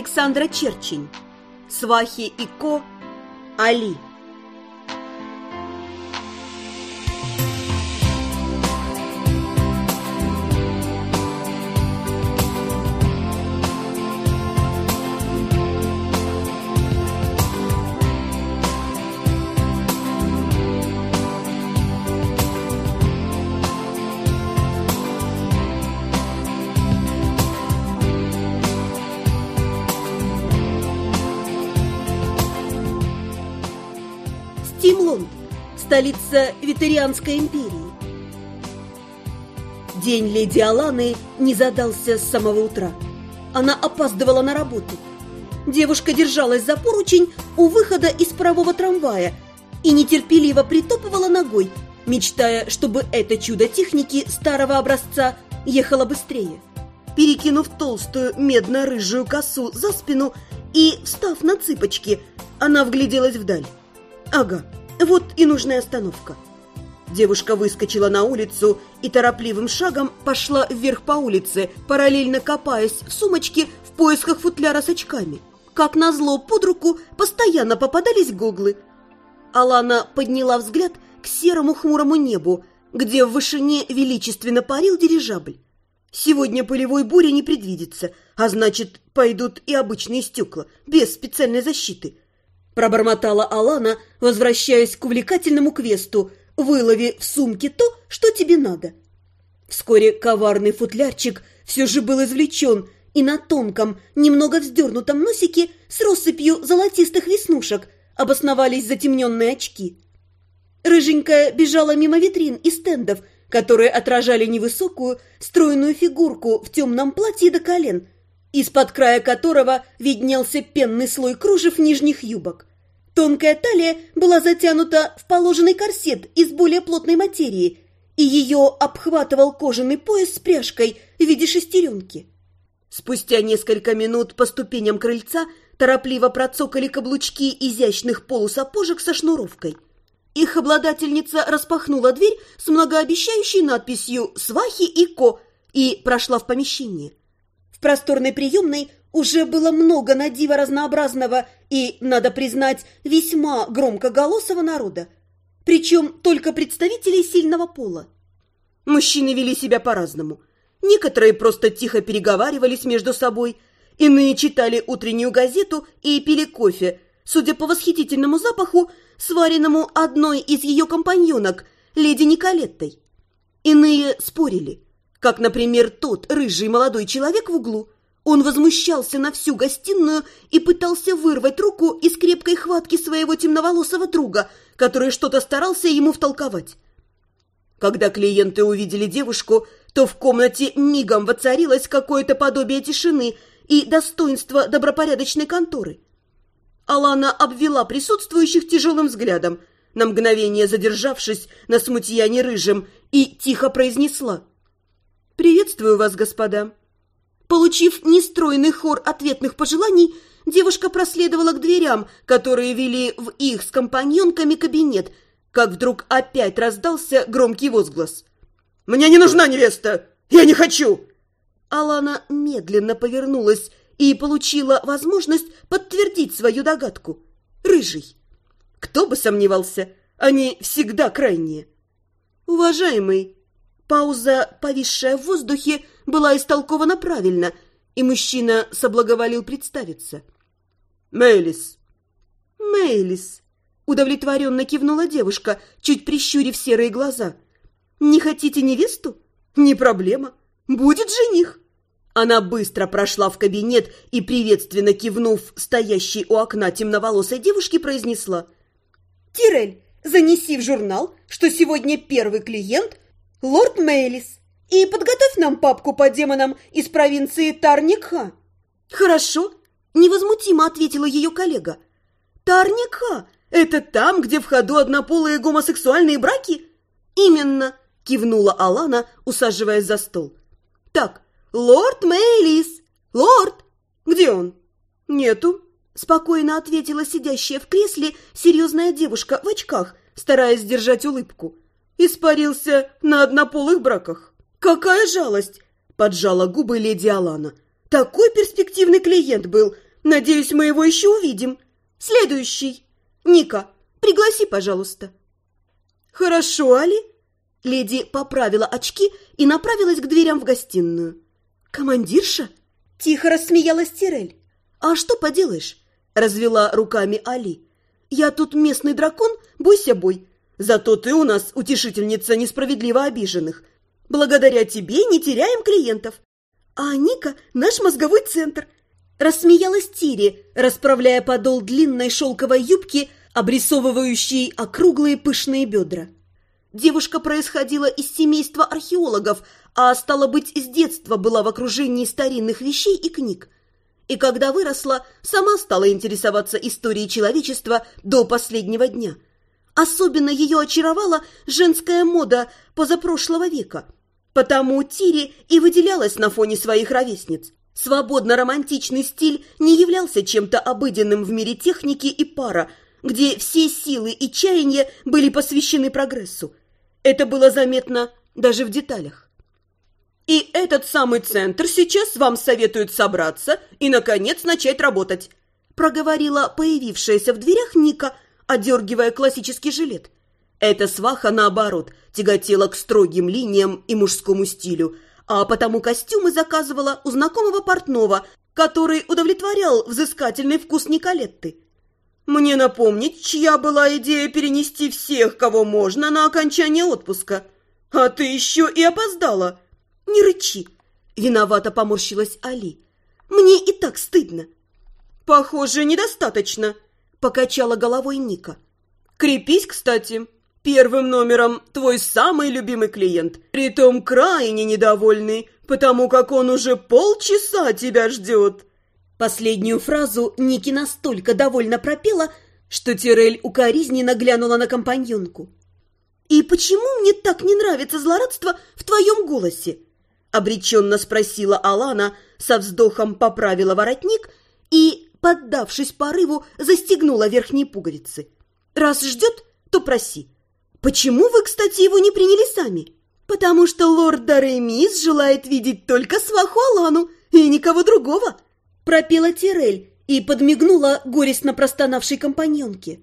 Александра Черчень. Свахи и Ко. Али. Столица Витерианской империи. День леди Аланы не задался с самого утра. Она опаздывала на работу. Девушка держалась за поручень у выхода из парового трамвая и нетерпеливо притопывала ногой, мечтая, чтобы это чудо техники старого образца ехало быстрее. Перекинув толстую медно-рыжую косу за спину и встав на цыпочки, она вгляделась вдаль. Ага, вот и нужная остановка. Девушка выскочила на улицу и торопливым шагом пошла вверх по улице, параллельно копаясь в сумочке в поисках футляра с очками. Как назло, под руку постоянно попадались гоглы. Алана подняла взгляд к серому хмурому небу, где в вышине величественно парил дирижабль. Сегодня полевой бури не предвидится, а значит, пойдут и обычные стекла, без специальной защиты – Пробормотала Алана, возвращаясь к увлекательному квесту «Вылови в сумке то, что тебе надо». Вскоре коварный футлярчик все же был извлечен, и на тонком, немного вздернутом носике с россыпью золотистых веснушек обосновались затемненные очки. Рыженькая бежала мимо витрин и стендов, которые отражали невысокую, стройную фигурку в темном платье до колен – из-под края которого виднелся пенный слой кружев нижних юбок. Тонкая талия была затянута в положенный корсет из более плотной материи, и ее обхватывал кожаный пояс с пряжкой в виде шестеренки. Спустя несколько минут по ступеням крыльца торопливо процокали каблучки изящных полусапожек со шнуровкой. Их обладательница распахнула дверь с многообещающей надписью «Свахи и Ко» и прошла в помещение. В просторной приемной уже было много надива разнообразного и, надо признать, весьма громкоголосого народа. Причем только представителей сильного пола. Мужчины вели себя по-разному. Некоторые просто тихо переговаривались между собой, иные читали утреннюю газету и пили кофе, судя по восхитительному запаху, сваренному одной из ее компаньонок, леди Николеттой. Иные спорили – как, например, тот рыжий молодой человек в углу. Он возмущался на всю гостиную и пытался вырвать руку из крепкой хватки своего темноволосого друга, который что-то старался ему втолковать. Когда клиенты увидели девушку, то в комнате мигом воцарилось какое-то подобие тишины и достоинства добропорядочной конторы. Алана обвела присутствующих тяжелым взглядом, на мгновение задержавшись на смутьяне рыжим, и тихо произнесла – «Приветствую вас, господа!» Получив нестройный хор ответных пожеланий, девушка проследовала к дверям, которые вели в их с компаньонками кабинет, как вдруг опять раздался громкий возглас. «Мне не нужна невеста! Я не хочу!» Алана медленно повернулась и получила возможность подтвердить свою догадку. «Рыжий!» Кто бы сомневался, они всегда крайние. «Уважаемый!» Пауза, повисшая в воздухе, была истолкована правильно, и мужчина соблаговолил представиться. «Мейлис». «Мейлис», — удовлетворенно кивнула девушка, чуть прищурив серые глаза. «Не хотите невесту? Не проблема. Будет жених». Она быстро прошла в кабинет и, приветственно кивнув стоящей у окна темноволосой девушке, произнесла. «Тирель, занеси в журнал, что сегодня первый клиент лорд Мейлис, и подготовь нам папку по демонам из провинции Тарникха». «Хорошо», — невозмутимо ответила ее коллега. «Тарникха? Это там, где в ходу однополые гомосексуальные браки?» «Именно», — кивнула Алана, усаживаясь за стол. «Так, лорд Мейлис! Лорд! Где он?» «Нету», — спокойно ответила сидящая в кресле серьезная девушка в очках, стараясь сдержать улыбку испарился на однополых браках. Какая жалость!» – поджала губы леди Алана. Такой перспективный клиент был. Надеюсь, мы его еще увидим. Следующий. Ника, пригласи, пожалуйста. Хорошо, Али. Леди поправила очки и направилась к дверям в гостиную. «Командирша?» – тихо рассмеялась Тирель. «А что поделаешь?» – развела руками Али. «Я тут местный дракон, бойся бой. Зато ты у нас утешительница несправедливо обиженных. Благодаря тебе не теряем клиентов. А Ника – наш мозговой центр». Рассмеялась Тири, расправляя подол длинной шелковой юбки, обрисовывающей округлые пышные бедра. Девушка происходила из семейства археологов, а, стало быть, с детства была в окружении старинных вещей и книг. И когда выросла, сама стала интересоваться историей человечества до последнего дня. Особенно ее очаровала женская мода позапрошлого века. Потому Тири и выделялась на фоне своих ровесниц. Свободно-романтичный стиль не являлся чем-то обыденным в мире техники и пара, где все силы и чаяния были посвящены прогрессу. Это было заметно даже в деталях. И этот самый центр сейчас вам советует собраться и, наконец, начать работать», проговорила появившаяся в дверях Ника, одергивая классический жилет. Эта сваха, наоборот, тяготела к строгим линиям и мужскому стилю, а потому костюмы заказывала у знакомого портного, который удовлетворял взыскательный вкус Николетты. «Мне напомнить, чья была идея перенести всех, кого можно, на окончание отпуска? А ты еще и опоздала!» «Не рычи!» – виновато поморщилась Али. «Мне и так стыдно!» «Похоже, недостаточно!» – покачала головой Ника. «Крепись, кстати!» Первым номером твой самый любимый клиент, притом крайне недовольный, потому как он уже полчаса тебя ждет. Последнюю фразу Ники настолько довольно пропела, что Тирель укоризненно глянула на компаньонку. «И почему мне так не нравится злорадство в твоем голосе?» Обреченно спросила Алана, со вздохом поправила воротник и, поддавшись порыву, застегнула верхние пуговицы. «Раз ждет, то проси. Почему вы, кстати, его не приняли сами?» «Потому что лорд Даремис желает видеть только сваху Алану и никого другого», пропела Тирель и подмигнула горестно простонавшей компаньонке.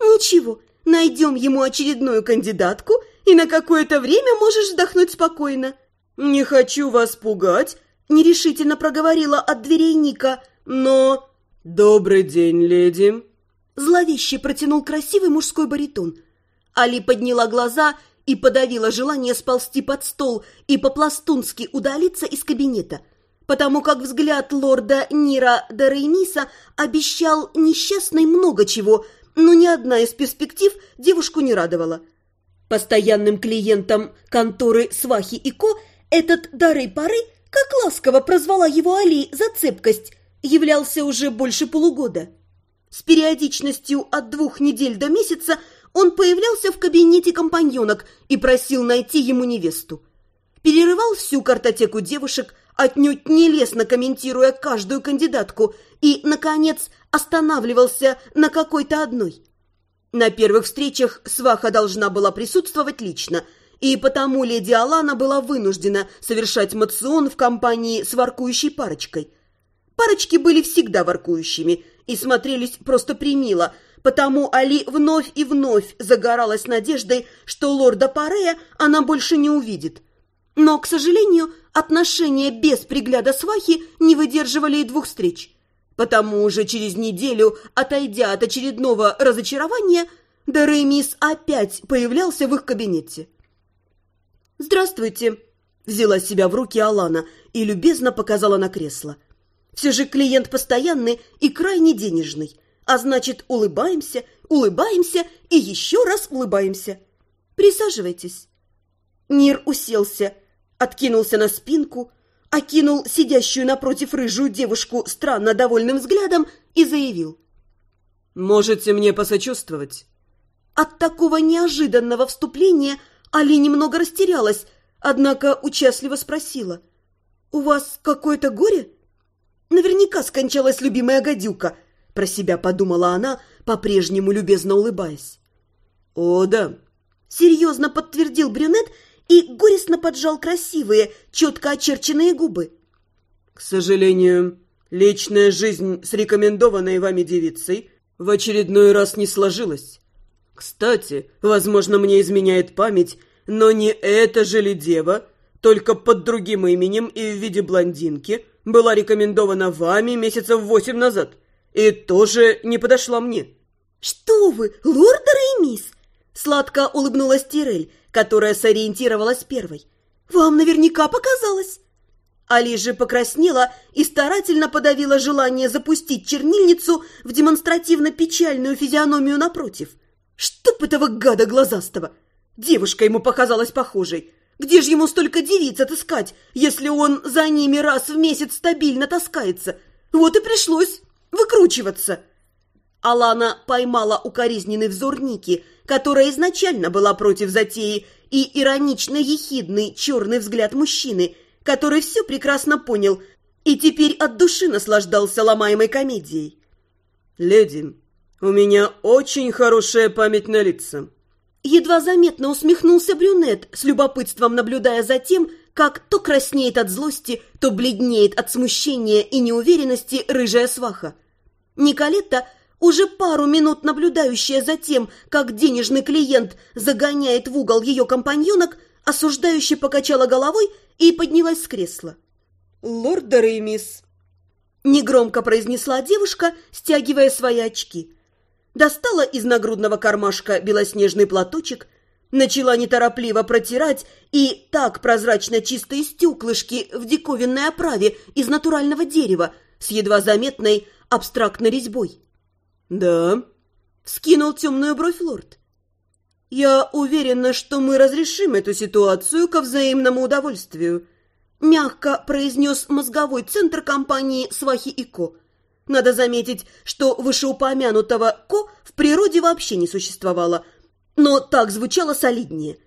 «Ничего, найдем ему очередную кандидатку, и на какое-то время можешь вздохнуть спокойно». «Не хочу вас пугать», — нерешительно проговорила от дверей Ника, «но...» «Добрый день, леди!» Зловеще протянул красивый мужской баритон. Али подняла глаза и подавила желание сползти под стол и по-пластунски удалиться из кабинета, потому как взгляд лорда Нира Дарейниса обещал несчастной много чего, но ни одна из перспектив девушку не радовала. Постоянным клиентом конторы Свахи и Ко этот дары-пары, как ласково прозвала его Али за цепкость, являлся уже больше полугода. С периодичностью от двух недель до месяца он появлялся в кабинете компаньонок и просил найти ему невесту. Перерывал всю картотеку девушек, отнюдь нелестно комментируя каждую кандидатку, и, наконец, останавливался на какой-то одной. На первых встречах сваха должна была присутствовать лично – и потому леди Алана была вынуждена совершать мацион в компании с воркующей парочкой. Парочки были всегда воркующими и смотрелись просто примило, потому Али вновь и вновь загоралась надеждой, что лорда Парея она больше не увидит. Но, к сожалению, отношения без пригляда свахи не выдерживали и двух встреч. Потому уже через неделю, отойдя от очередного разочарования, Деремис опять появлялся в их кабинете. «Здравствуйте!» – взяла себя в руки Алана и любезно показала на кресло. «Все же клиент постоянный и крайне денежный, а значит, улыбаемся, улыбаемся и еще раз улыбаемся. Присаживайтесь». Нир уселся, откинулся на спинку, окинул сидящую напротив рыжую девушку странно довольным взглядом и заявил. «Можете мне посочувствовать?» От такого неожиданного вступления – Али немного растерялась, однако участливо спросила. «У вас какое-то горе?» «Наверняка скончалась любимая гадюка», — про себя подумала она, по-прежнему любезно улыбаясь. «О, да», — серьезно подтвердил брюнет и горестно поджал красивые, четко очерченные губы. К сожалению, личная жизнь с рекомендованной вами девицей в очередной раз не сложилась. Кстати, возможно, мне изменяет память, но не эта же ли дева, только под другим именем и в виде блондинки, была рекомендована вами месяцев восемь назад и тоже не подошла мне. «Что вы, лорд Реймис!» Сладко улыбнулась Тирель, которая сориентировалась первой. «Вам наверняка показалось!» Али же покраснела и старательно подавила желание запустить чернильницу в демонстративно печальную физиономию напротив. Чтоб этого гада глазастого! Девушка ему показалась похожей. Где же ему столько девиц отыскать, если он за ними раз в месяц стабильно таскается? Вот и пришлось выкручиваться. Алана поймала укоризненный взор Ники, которая изначально была против затеи, и иронично-ехидный черный взгляд мужчины, который все прекрасно понял и теперь от души наслаждался ломаемой комедией. «Леди, у меня очень хорошая память на лица», Едва заметно усмехнулся брюнет, с любопытством наблюдая за тем, как то краснеет от злости, то бледнеет от смущения и неуверенности рыжая сваха. Николетта, уже пару минут наблюдающая за тем, как денежный клиент загоняет в угол ее компаньонок, осуждающе покачала головой и поднялась с кресла. «Лорд Реймис», — негромко произнесла девушка, стягивая свои очки — достала из нагрудного кармашка белоснежный платочек, начала неторопливо протирать и так прозрачно чистые стеклышки в диковинной оправе из натурального дерева с едва заметной абстрактной резьбой. «Да», — скинул темную бровь лорд. «Я уверена, что мы разрешим эту ситуацию ко взаимному удовольствию», — мягко произнес мозговой центр компании «Свахи и Ко». Надо заметить, что вышеупомянутого «ко» в природе вообще не существовало, но так звучало солиднее.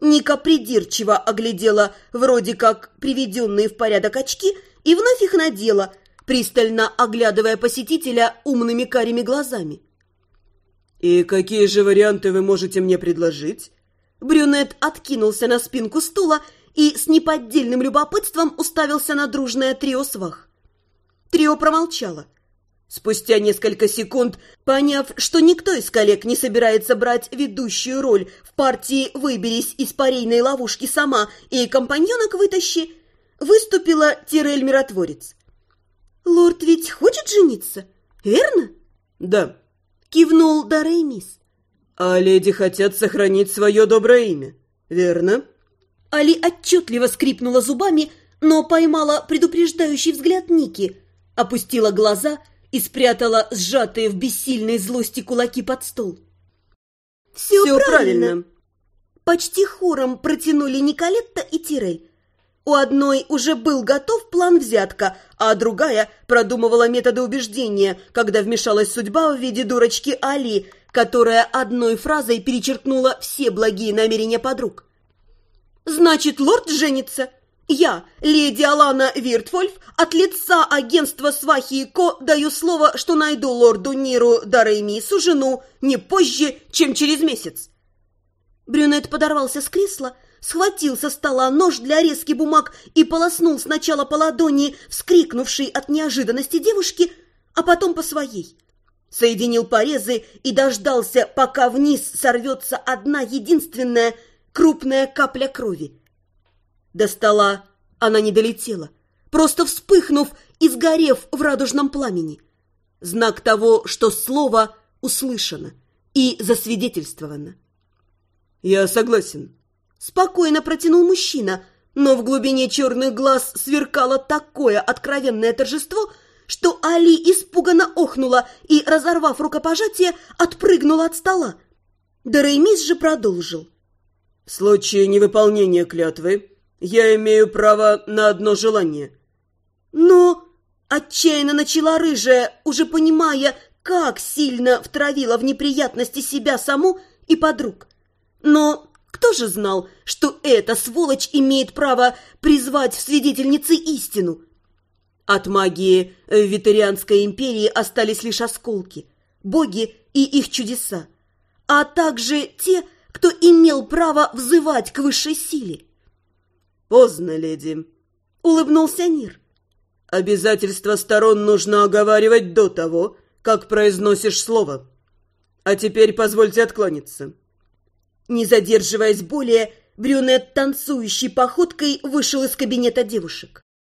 Ника придирчиво оглядела вроде как приведенные в порядок очки и вновь их надела, пристально оглядывая посетителя умными карими глазами. «И какие же варианты вы можете мне предложить?» Брюнет откинулся на спинку стула и с неподдельным любопытством уставился на дружное трио свах. Трио промолчало. Спустя несколько секунд, поняв, что никто из коллег не собирается брать ведущую роль в партии «Выберись из парейной ловушки сама» и «Компаньонок вытащи», выступила Тирель-миротворец. «Лорд ведь хочет жениться, верно?» «Да», — кивнул Дареймис. «А леди хотят сохранить свое доброе имя, верно?» Али отчетливо скрипнула зубами, но поймала предупреждающий взгляд Ники, опустила глаза — и спрятала сжатые в бессильной злости кулаки под стол. «Все, Все правильно. правильно!» Почти хором протянули Николетта и Тирель. У одной уже был готов план взятка, а другая продумывала методы убеждения, когда вмешалась судьба в виде дурочки Али, которая одной фразой перечеркнула все благие намерения подруг. «Значит, лорд женится!» Я, леди Алана Виртвольф, от лица агентства Свахи и Ко даю слово, что найду лорду Ниру Дареймису жену не позже, чем через месяц. Брюнет подорвался с кресла, схватил со стола нож для резки бумаг и полоснул сначала по ладони, вскрикнувшей от неожиданности девушки, а потом по своей. Соединил порезы и дождался, пока вниз сорвется одна единственная крупная капля крови. До стола она не долетела, просто вспыхнув и сгорев в радужном пламени. Знак того, что слово услышано и засвидетельствовано. «Я согласен», — спокойно протянул мужчина, но в глубине черных глаз сверкало такое откровенное торжество, что Али испуганно охнула и, разорвав рукопожатие, отпрыгнула от стола. Дареймис же продолжил. «В случае невыполнения клятвы я имею право на одно желание». «Но...» — отчаянно начала рыжая, уже понимая, как сильно втравила в неприятности себя саму и подруг. Но кто же знал, что эта сволочь имеет право призвать в свидетельницы истину? От магии в Витарианской империи остались лишь осколки, боги и их чудеса, а также те, кто имел право взывать к высшей силе. «Поздно, леди», — улыбнулся Нир. Обязательства сторон нужно оговаривать до того, как произносишь слово. А теперь позвольте откланяться». Не задерживаясь более, брюнет танцующей походкой вышел из кабинета девушек.